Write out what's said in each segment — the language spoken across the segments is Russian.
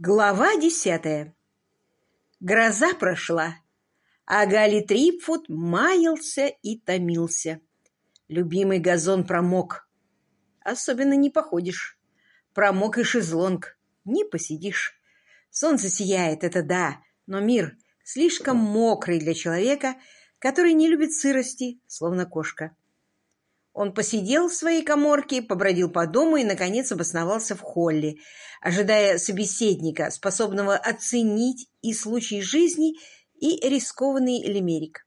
Глава десятая. Гроза прошла, а Гали Трипфуд маялся и томился. Любимый газон промок. Особенно не походишь. Промок и шезлонг. Не посидишь. Солнце сияет, это да, но мир слишком мокрый для человека, который не любит сырости, словно кошка. Он посидел в своей коморке, побродил по дому и, наконец, обосновался в холле, ожидая собеседника, способного оценить и случай жизни, и рискованный лимерик.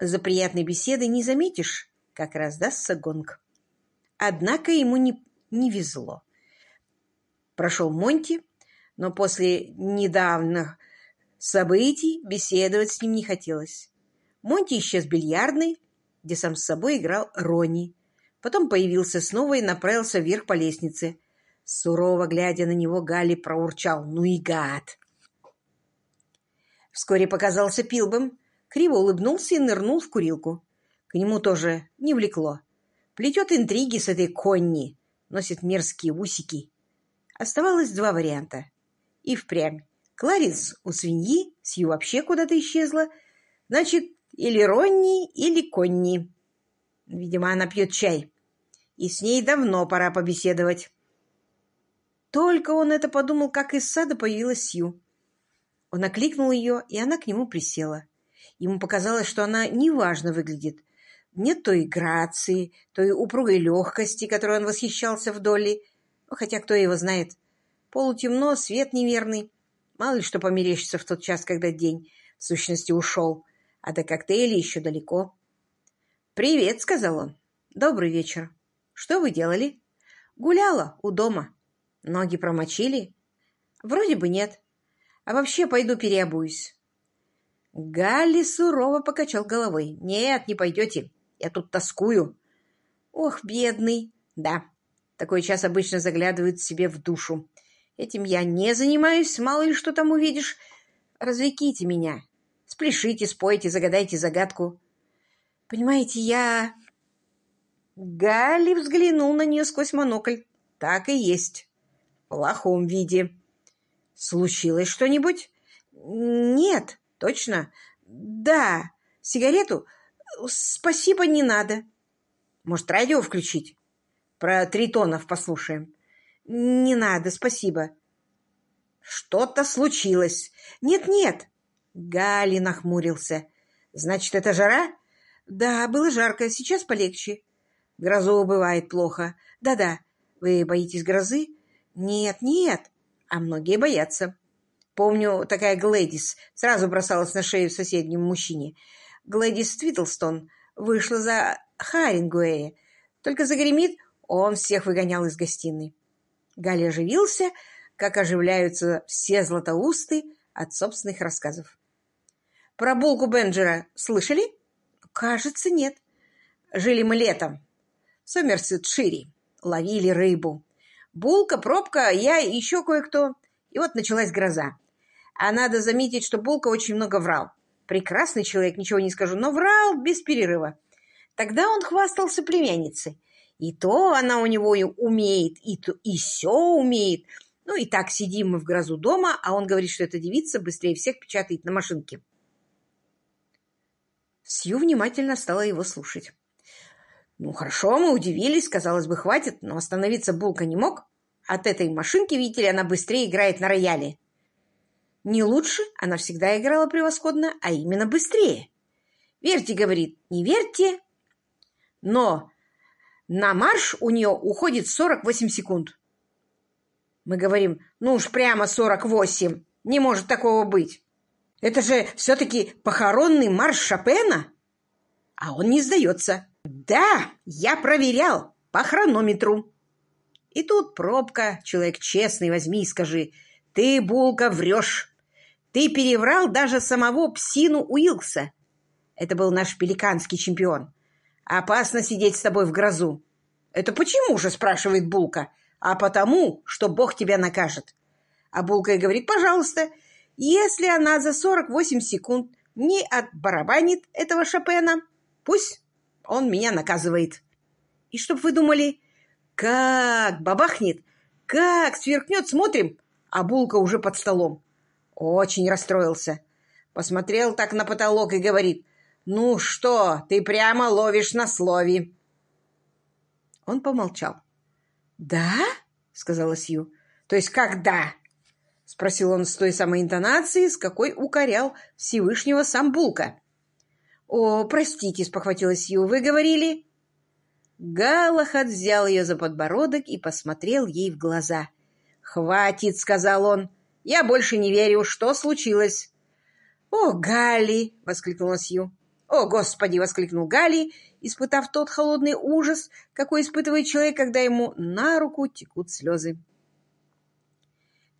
За приятной беседой не заметишь, как раздастся гонг. Однако ему не, не везло. Прошел Монти, но после недавних событий беседовать с ним не хотелось. Монти исчез бильярдный, где сам с собой играл Ронни. Потом появился снова и направился вверх по лестнице. Сурово глядя на него, Галли проурчал «Ну и гад!». Вскоре показался Пилбом, криво улыбнулся и нырнул в курилку. К нему тоже не влекло. Плетет интриги с этой Конни, носит мерзкие усики. Оставалось два варианта. И впрямь. Кларис у свиньи, Сью вообще куда-то исчезла. Значит, или Ронни, или Конни. Видимо, она пьет чай. И с ней давно пора побеседовать. Только он это подумал, как из сада появилась Сью. Он окликнул ее, и она к нему присела. Ему показалось, что она неважно выглядит. Нет той грации, той упругой легкости, которой он восхищался в Долли. Ну, хотя кто его знает. Полутемно, свет неверный. Мало ли что померещится в тот час, когда день, в сущности, ушел а до коктейля еще далеко. «Привет», — сказал он. «Добрый вечер. Что вы делали?» «Гуляла у дома. Ноги промочили?» «Вроде бы нет. А вообще пойду переобуюсь». Галли сурово покачал головой. «Нет, не пойдете. Я тут тоскую». «Ох, бедный!» «Да, такой час обычно заглядывает себе в душу. Этим я не занимаюсь, мало ли что там увидишь. Развлеките меня. Спляшите, спойте, загадайте загадку. Понимаете, я... Галли взглянул на нее сквозь монокль. Так и есть. В плохом виде. Случилось что-нибудь? Нет, точно. Да, сигарету? Спасибо, не надо. Может, радио включить? Про тритонов послушаем. Не надо, спасибо. Что-то случилось. Нет-нет, Гали нахмурился. «Значит, это жара?» «Да, было жарко, сейчас полегче». «Грозу бывает плохо». «Да-да. Вы боитесь грозы?» «Нет, нет». А многие боятся. Помню, такая Глэдис сразу бросалась на шею соседнему мужчине. Глэдис Твитлстон вышла за Харингуэя. Только загремит, он всех выгонял из гостиной. Галя оживился, как оживляются все златоусты от собственных рассказов. Про булку Бенджера слышали? Кажется, нет. Жили мы летом. В Сомерсет-Шире. Ловили рыбу. Булка, пробка, я и еще кое-кто. И вот началась гроза. А надо заметить, что Булка очень много врал. Прекрасный человек, ничего не скажу, но врал без перерыва. Тогда он хвастался племянницей. И то она у него и умеет, и то и все умеет. Ну и так сидим мы в грозу дома, а он говорит, что эта девица быстрее всех печатает на машинке. Сью внимательно стала его слушать. «Ну, хорошо, мы удивились, казалось бы, хватит, но остановиться Булка не мог. От этой машинки, видите ли, она быстрее играет на рояле». «Не лучше, она всегда играла превосходно, а именно быстрее». «Верьте, — говорит, — не верьте, но на марш у нее уходит 48 секунд». Мы говорим, ну уж прямо 48, не может такого быть. Это же все-таки похоронный марш Шопена. А он не сдается. Да, я проверял по хронометру. И тут пробка, человек честный, возьми и скажи, ты, Булка, врешь. Ты переврал даже самого псину Уилкса. Это был наш пеликанский чемпион. Опасно сидеть с тобой в грозу. Это почему же, спрашивает Булка. А потому, что Бог тебя накажет. А Булка и говорит, пожалуйста, если она за 48 секунд не отбарабанит этого Шопена, пусть он меня наказывает. И чтоб вы думали, как бабахнет, как сверкнет, смотрим, а булка уже под столом. Очень расстроился. Посмотрел так на потолок и говорит, «Ну что, ты прямо ловишь на слове». Он помолчал. «Да?» — сказала Сью. «То есть когда?» — спросил он с той самой интонацией, с какой укорял Всевышнего сам Булка. «О, простите», — спохватилась Сью, — «вы говорили...» Галахад взял ее за подбородок и посмотрел ей в глаза. «Хватит», — сказал он, — «я больше не верю. Что случилось?» «О, Галли!» — воскликнула Сью. «О, Господи!» — воскликнул Галли, испытав тот холодный ужас, какой испытывает человек, когда ему на руку текут слезы.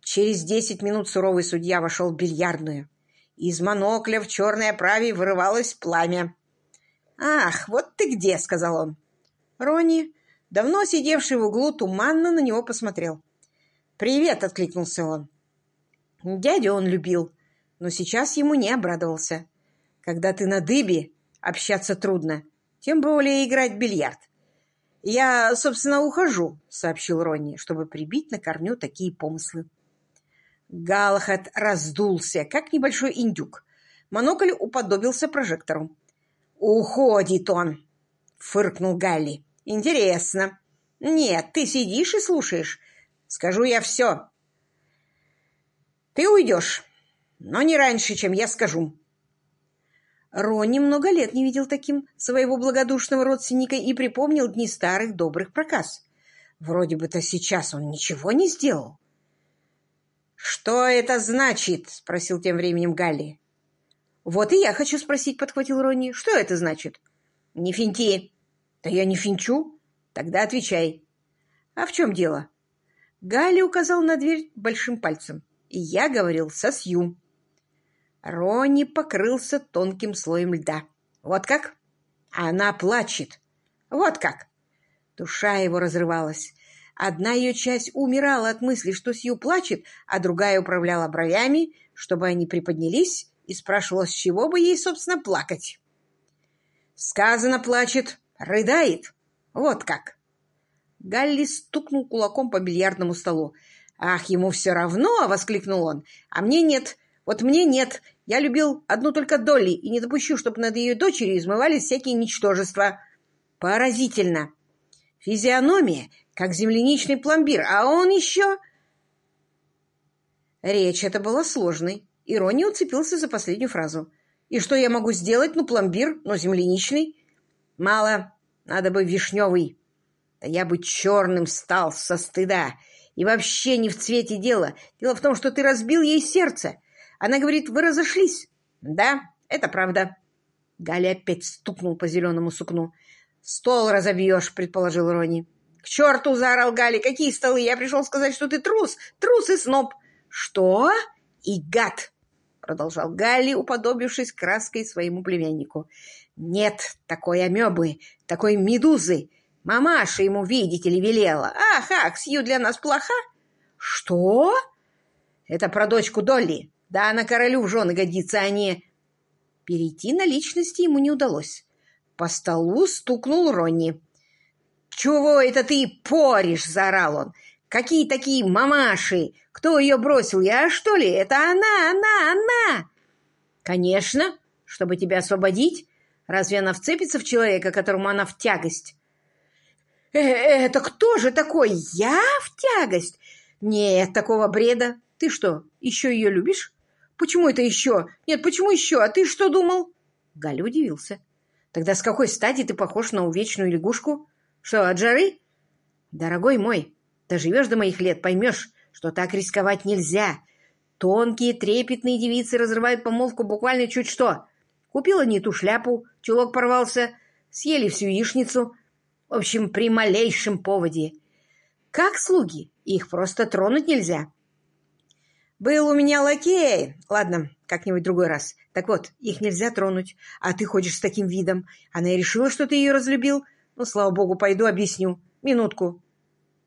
Через десять минут суровый судья вошел в бильярдную. Из монокля в черной оправе вырывалось пламя. «Ах, вот ты где!» — сказал он. Ронни, давно сидевший в углу, туманно на него посмотрел. «Привет!» — откликнулся он. Дядю он любил, но сейчас ему не обрадовался. Когда ты на дыбе, общаться трудно, тем более играть в бильярд. «Я, собственно, ухожу», — сообщил Ронни, чтобы прибить на корню такие помыслы. Галахат раздулся, как небольшой индюк. Монокль уподобился прожектору. «Уходит он!» — фыркнул Галли. «Интересно. Нет, ты сидишь и слушаешь. Скажу я все. Ты уйдешь, но не раньше, чем я скажу». Ронни много лет не видел таким своего благодушного родственника и припомнил дни старых добрых проказ. Вроде бы-то сейчас он ничего не сделал. «Что это значит?» — спросил тем временем Галли. «Вот и я хочу спросить», — подхватил Ронни. «Что это значит?» «Не финти». «Да я не финчу». «Тогда отвечай». «А в чем дело?» Галли указал на дверь большим пальцем. И я говорил со Сью. Ронни покрылся тонким слоем льда. «Вот как?» «Она плачет». «Вот как?» Душа его разрывалась. Одна ее часть умирала от мысли, что Сью плачет, а другая управляла бровями, чтобы они приподнялись, и спрашивала, с чего бы ей, собственно, плакать. «Сказано, плачет, рыдает. Вот как!» Галли стукнул кулаком по бильярдному столу. «Ах, ему все равно!» — воскликнул он. «А мне нет. Вот мне нет. Я любил одну только Долли и не допущу, чтобы над ее дочерью измывались всякие ничтожества. Поразительно! Физиономия как земляничный пломбир, а он еще...» Речь эта была сложной, и Ронни уцепился за последнюю фразу. «И что я могу сделать? Ну, пломбир, но земляничный?» «Мало, надо бы вишневый. Да я бы черным стал со стыда. И вообще не в цвете дело. Дело в том, что ты разбил ей сердце. Она говорит, вы разошлись. Да, это правда». Галя опять стукнул по зеленому сукну. «Стол разобьешь», — предположил Ронни. «К черту!» — заорал Гали. «Какие столы? Я пришел сказать, что ты трус! Трус и сноб!» «Что? И гад!» — продолжал Галли, уподобившись краской своему племяннику. «Нет такой амебы, такой медузы. Мамаша ему, видите ли, велела. Ах, ах, Сью для нас плоха!» «Что?» «Это про дочку Долли. Да она королю в жены годится, а не...» Перейти на личности ему не удалось. По столу стукнул Ронни. «Чего это ты поришь?» — заорал он. «Какие такие мамаши? Кто ее бросил? Я, что ли? Это она, она, она!» «Конечно, чтобы тебя освободить. Разве она вцепится в человека, которому она в тягость?» «Э «Это кто же такой? Я в тягость?» «Нет, такого бреда. Ты что, еще ее любишь?» «Почему это еще? Нет, почему еще? А ты что думал?» Галя удивился. «Тогда с какой стати ты похож на увечную лягушку?» Что, от жары? Дорогой мой, доживешь до моих лет, поймешь, что так рисковать нельзя. Тонкие, трепетные девицы разрывают помолвку буквально чуть что. Купила не ту шляпу, чулок порвался, съели всю яичницу. В общем, при малейшем поводе. Как слуги, их просто тронуть нельзя. Был у меня лакей. Ладно, как-нибудь другой раз. Так вот, их нельзя тронуть, а ты ходишь с таким видом. Она и решила, что ты ее разлюбил. Ну, слава богу, пойду объясню. Минутку.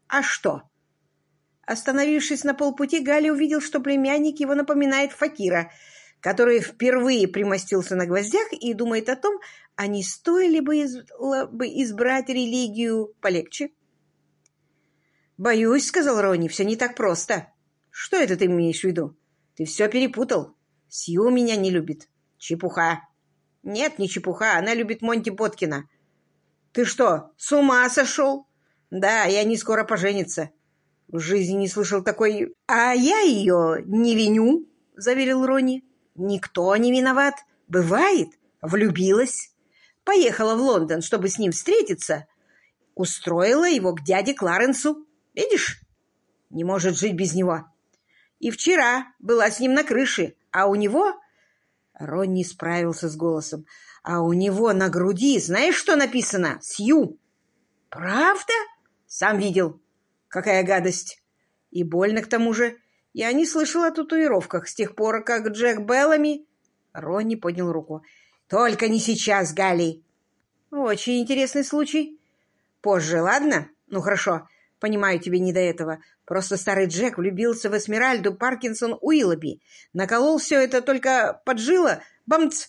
А что? Остановившись на полпути, Галя увидел, что племянник его напоминает факира, который впервые примостился на гвоздях и думает о том, а не стоили бы, из... бы избрать религию полегче. «Боюсь», — сказал Ронни, — «все не так просто». Что это ты имеешь в виду? Ты все перепутал. Сью меня не любит. Чепуха. Нет, не чепуха, она любит Монти Боткина. Ты что, с ума сошел? Да, и они скоро поженятся. В жизни не слышал такой... А я ее не виню, заверил Рони. Никто не виноват. Бывает. Влюбилась. Поехала в Лондон, чтобы с ним встретиться. Устроила его к дяде Кларенсу. Видишь? Не может жить без него. И вчера была с ним на крыше, а у него... Ронни справился с голосом. А у него на груди, знаешь, что написано? Сью. Правда? Сам видел. Какая гадость. И больно к тому же. Я не слышал о татуировках с тех пор, как Джек Беллами... Ронни поднял руку. Только не сейчас, Галли. Очень интересный случай. Позже, ладно? Ну, хорошо. Понимаю, тебе не до этого. Просто старый Джек влюбился в Эсмеральду Паркинсон Уиллоби. Наколол все это только поджило. Бамц!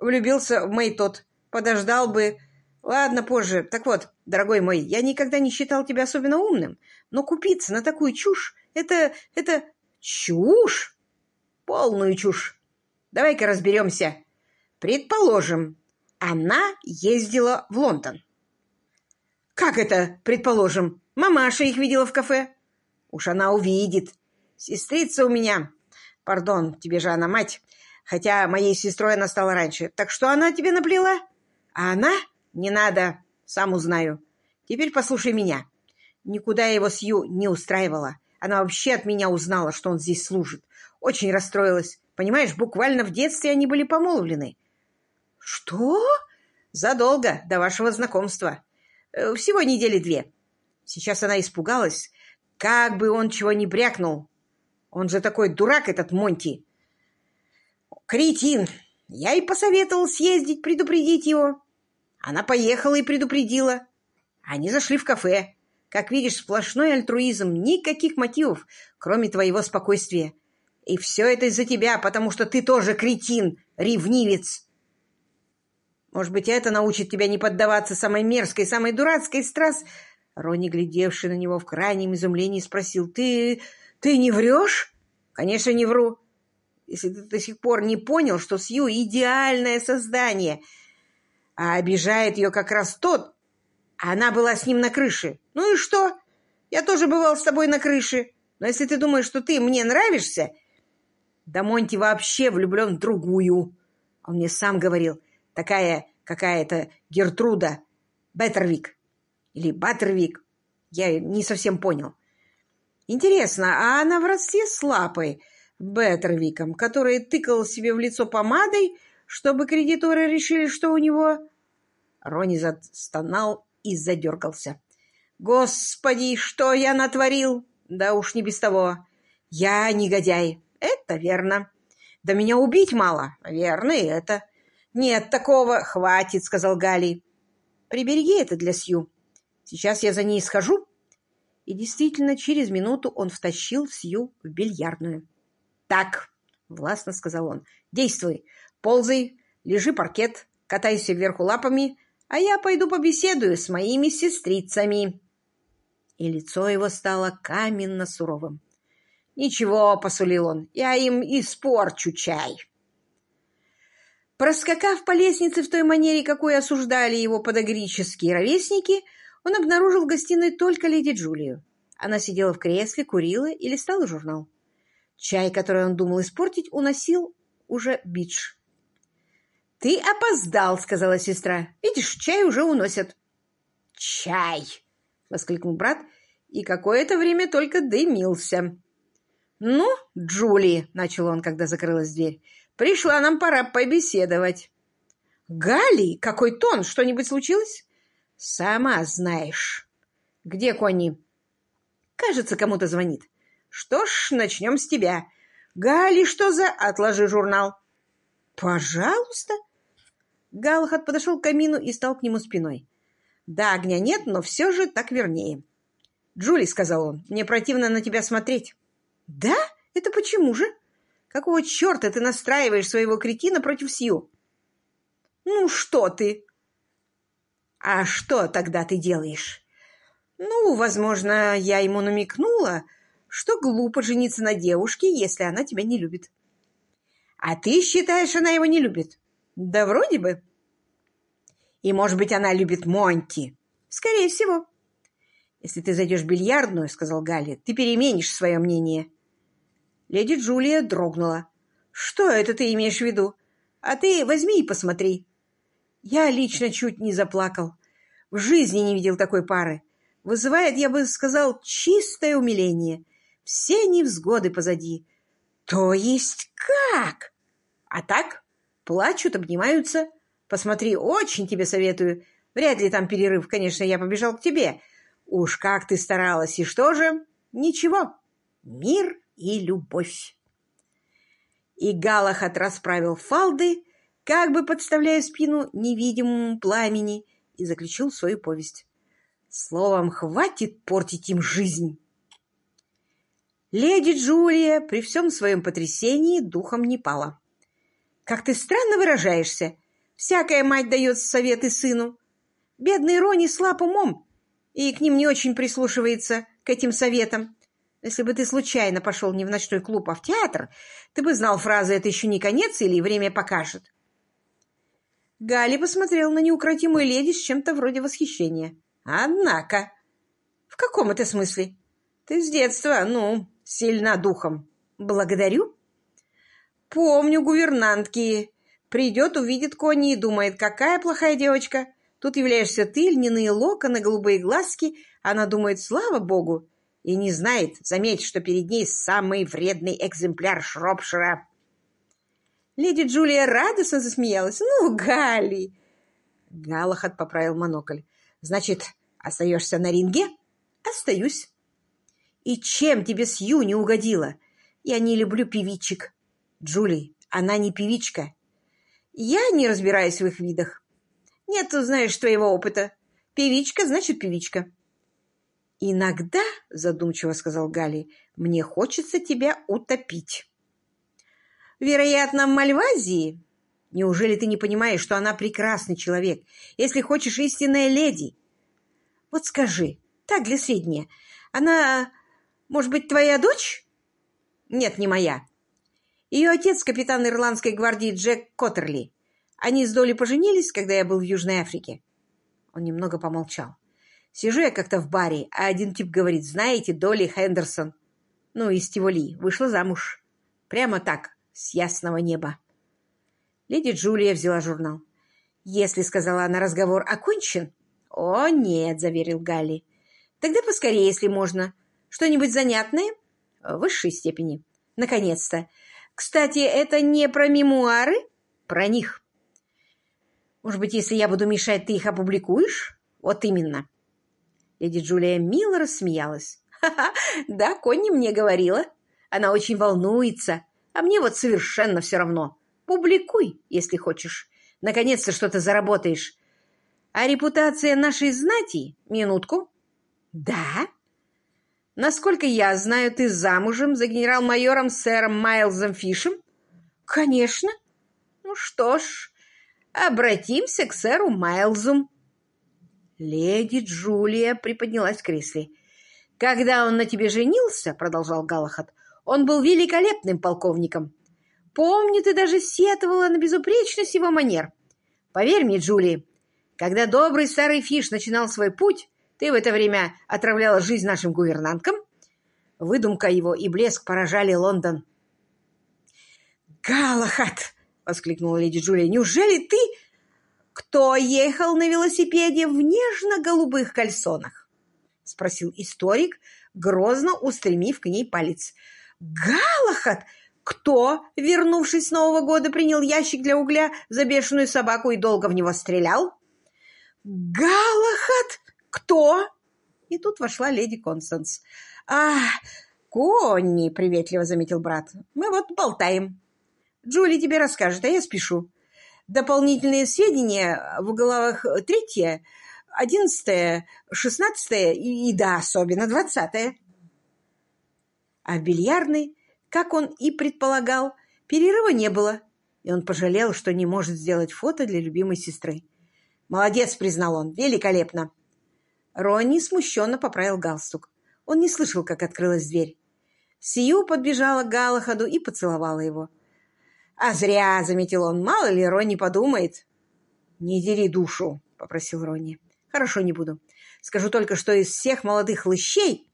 Влюбился в Мэй тот. Подождал бы. Ладно, позже. Так вот, дорогой мой, я никогда не считал тебя особенно умным. Но купиться на такую чушь — это... это... чушь? Полную чушь. Давай-ка разберемся. Предположим, она ездила в Лондон. Как это, предположим? Мамаша их видела в кафе. Уж она увидит. Сестрица у меня. Пардон, тебе же она мать. Хотя моей сестрой она стала раньше. Так что она тебе наплела? А она? Не надо. Сам узнаю. Теперь послушай меня. Никуда его Сью не устраивала. Она вообще от меня узнала, что он здесь служит. Очень расстроилась. Понимаешь, буквально в детстве они были помолвлены. Что? Задолго до вашего знакомства. Э, всего недели две. Сейчас она испугалась, как бы он чего не брякнул. Он же такой дурак, этот Монти. Кретин. Я и посоветовал съездить, предупредить его. Она поехала и предупредила. Они зашли в кафе. Как видишь, сплошной альтруизм, никаких мотивов, кроме твоего спокойствия. И все это из-за тебя, потому что ты тоже кретин, ревнивец. Может быть, это научит тебя не поддаваться самой мерзкой, самой дурацкой страз...» Ронни, глядевший на него в крайнем изумлении, спросил, «Ты... ты не врешь?» «Конечно, не вру. Если ты до сих пор не понял, что Сью — идеальное создание, а обижает ее как раз тот, а она была с ним на крыше. Ну и что? Я тоже бывал с тобой на крыше. Но если ты думаешь, что ты мне нравишься... Да Монти вообще влюблен в другую. Он мне сам говорил такая какая-то Гертруда Беттервик или Баттервик. Я не совсем понял. Интересно, а она в родстве с Лапой Беттервиком, который тыкал себе в лицо помадой, чтобы кредиторы решили, что у него... Рони застонал и задергался. «Господи, что я натворил? Да уж не без того. Я негодяй. Это верно. Да меня убить мало. Верно и это. «Нет такого! Хватит!» — сказал Гали. «Прибереги это для Сью. Сейчас я за ней схожу». И действительно, через минуту он втащил Сью в бильярдную. «Так», — властно сказал он, — «действуй, ползай, лежи паркет, катайся вверху лапами, а я пойду побеседую с моими сестрицами». И лицо его стало каменно суровым. «Ничего», — посулил он, — «я им испорчу чай». Проскакав по лестнице в той манере, какой осуждали его подогрические ровесники, он обнаружил в гостиной только леди Джулию. Она сидела в кресле, курила и листала журнал. Чай, который он думал испортить, уносил уже Бидж. «Ты опоздал», — сказала сестра. «Видишь, чай уже уносят». «Чай!» — воскликнул брат, и какое-то время только дымился. «Ну, Джули», — начал он, когда закрылась дверь, Пришла нам пора побеседовать. Гали, какой тон? Что-нибудь случилось? Сама знаешь. Где Кони? Кажется, кому-то звонит. Что ж, начнем с тебя. Гали, что за... Отложи журнал. Пожалуйста. Галахат подошел к камину и стал к нему спиной. Да, огня нет, но все же так вернее. Джули, сказал он, мне противно на тебя смотреть. Да? Это почему же? Какого черта ты настраиваешь своего кретина против Сью? Ну, что ты? А что тогда ты делаешь? Ну, возможно, я ему намекнула, что глупо жениться на девушке, если она тебя не любит. А ты считаешь, она его не любит? Да вроде бы. И, может быть, она любит Монти. Скорее всего. Если ты зайдешь в бильярдную, — сказал Галли, — ты переменишь свое мнение. Леди Джулия дрогнула. Что это ты имеешь в виду? А ты возьми и посмотри. Я лично чуть не заплакал. В жизни не видел такой пары. Вызывает, я бы сказал, чистое умиление. Все невзгоды позади. То есть как? А так? Плачут, обнимаются. Посмотри, очень тебе советую. Вряд ли там перерыв, конечно, я побежал к тебе. Уж как ты старалась, и что же? Ничего. Мир и любовь. И Галахат расправил фалды, как бы подставляя спину невидимому пламени, и заключил свою повесть. Словом, хватит портить им жизнь. Леди Джулия при всем своем потрясении духом не пала. «Как ты странно выражаешься. Всякая мать дает советы сыну. Бедный Рони слаб умом и к ним не очень прислушивается, к этим советам. Если бы ты случайно пошел не в ночной клуб, а в театр, ты бы знал фразы «это еще не конец» или «время покажет». Галя посмотрел на неукротимую леди с чем-то вроде восхищения. «Однако...» «В каком это смысле?» «Ты с детства, ну, сильна духом». «Благодарю». «Помню гувернантки. Придет, увидит Кони и думает, какая плохая девочка. Тут являешься ты, льняные локоны, голубые глазки. Она думает, слава богу, и не знает, заметь, что перед ней самый вредный экземпляр Шропшира. Леди Джулия радостно засмеялась. «Ну, Галли!» Галахат поправил монокль. «Значит, остаешься на ринге?» «Остаюсь». «И чем тебе Сью не угодила? Я не люблю певичек». «Джули, она не певичка». «Я не разбираюсь в их видах». «Нет, знаешь, твоего опыта. Певичка значит певичка». «Иногда, — задумчиво сказал Гали, — мне хочется тебя утопить». Вероятно, в Мальвазии? Неужели ты не понимаешь, что она прекрасный человек, если хочешь истинная леди? Вот скажи, так для сведения, она, может быть, твоя дочь? Нет, не моя. Ее отец — капитан ирландской гвардии Джек Коттерли. Они с Долей поженились, когда я был в Южной Африке. Он немного помолчал. Сижу я как-то в баре, а один тип говорит, знаете, Долли Хендерсон, ну, из Тиволи, вышла замуж. Прямо так, с ясного неба. Леди Джулия взяла журнал. «Если, — сказала она, — разговор окончен...» «О, нет, — заверил Галли. Тогда поскорее, если можно. Что-нибудь занятное?» «В высшей степени. Наконец-то. Кстати, это не про мемуары?» «Про них». «Может быть, если я буду мешать, ты их опубликуешь?» «Вот именно». Леди Джулия мило рассмеялась. «Ха-ха, да, Конни мне говорила. Она очень волнуется. А мне вот совершенно все равно. Публикуй, если хочешь. Наконец-то что-то заработаешь. А репутация нашей знати? Минутку. Да? Насколько я знаю, ты замужем за генерал-майором сэром Майлзом Фишем? Конечно. Ну что ж, обратимся к сэру Майлзу. Леди Джулия приподнялась в кресле. «Когда он на тебе женился, — продолжал Галахат, он был великолепным полковником. Помню, ты даже сетовала на безупречность его манер. Поверь мне, Джули, когда добрый старый Фиш начинал свой путь, ты в это время отравляла жизнь нашим гувернанткам. Выдумка его и блеск поражали Лондон. «Галахат!» — воскликнула леди Джулия. «Неужели ты...» «Кто ехал на велосипеде в нежно-голубых кальсонах?» — спросил историк, грозно устремив к ней палец. Галахат! Кто, вернувшись с Нового года, принял ящик для угля за бешеную собаку и долго в него стрелял? Галахат! Кто? И тут вошла леди Констанс. А, Конни, приветливо заметил брат. Мы вот болтаем. Джули тебе расскажет, а я спешу. Дополнительные сведения в главах третье, одиннадцатое, шестнадцатое и, да, особенно двадцатое. А в бильярдной, как он и предполагал, перерыва не было, и он пожалел, что не может сделать фото для любимой сестры. «Молодец», — признал он, — «великолепно». Ронни смущенно поправил галстук. Он не слышал, как открылась дверь. Сию подбежала к Галахаду и поцеловала его. «А зря!» — заметил он. «Мало ли Ронни подумает». «Не дери душу!» — попросил Ронни. «Хорошо, не буду. Скажу только, что из всех молодых хлыщей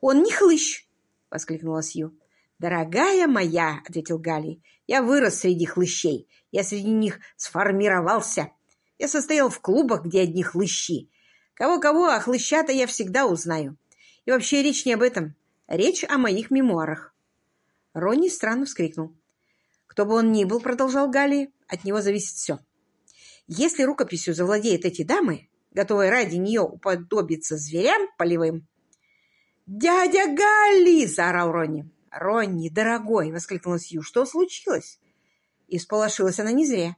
он не хлыщ!» — воскликнула Сью. «Дорогая моя!» — ответил Галли. «Я вырос среди хлыщей. Я среди них сформировался. Я состоял в клубах, где одни хлыщи. Кого-кого, а хлыща-то я всегда узнаю. И вообще речь не об этом. Речь о моих мемуарах». Ронни странно вскрикнул. «Кто бы он ни был, — продолжал Галли, — от него зависит все. Если рукописью завладеют эти дамы, готовые ради нее уподобиться зверям полевым...» «Дядя Галли!» — заорал Ронни. «Ронни, дорогой!» — воскликнула Сью. «Что случилось?» И сполошилась она не зря.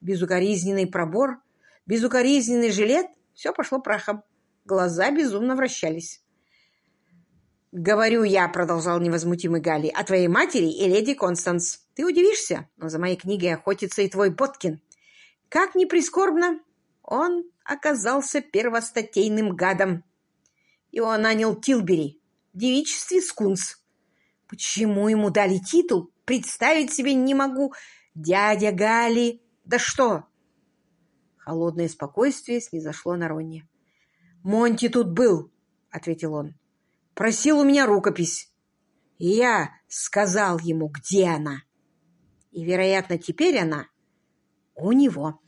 Безукоризненный пробор, безукоризненный жилет — все пошло прахом. Глаза безумно вращались. «Говорю я», — продолжал невозмутимый Галли, — «о твоей матери и леди Констанс. Ты удивишься, но за моей книгой охотится и твой Боткин. Как ни прискорбно, он оказался первостатейным гадом. Его нанял Тилбери девичестве скунс. Почему ему дали титул, представить себе не могу. Дядя Гали... Да что? Холодное спокойствие снизошло на Ронни. «Монти тут был», — ответил он. «Просил у меня рукопись. И я сказал ему, где она. И, вероятно, теперь она у него».